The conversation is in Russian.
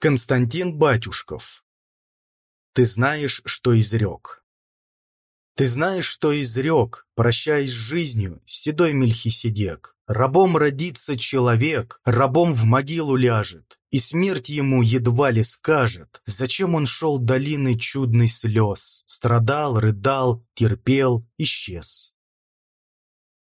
Константин Батюшков Ты знаешь, что изрек. Ты знаешь, что изрек, прощаясь с жизнью, седой Мельхиседек. Рабом родится человек, рабом в могилу ляжет, и смерть ему едва ли скажет, зачем он шел долины чудный слез, страдал, рыдал, терпел, исчез.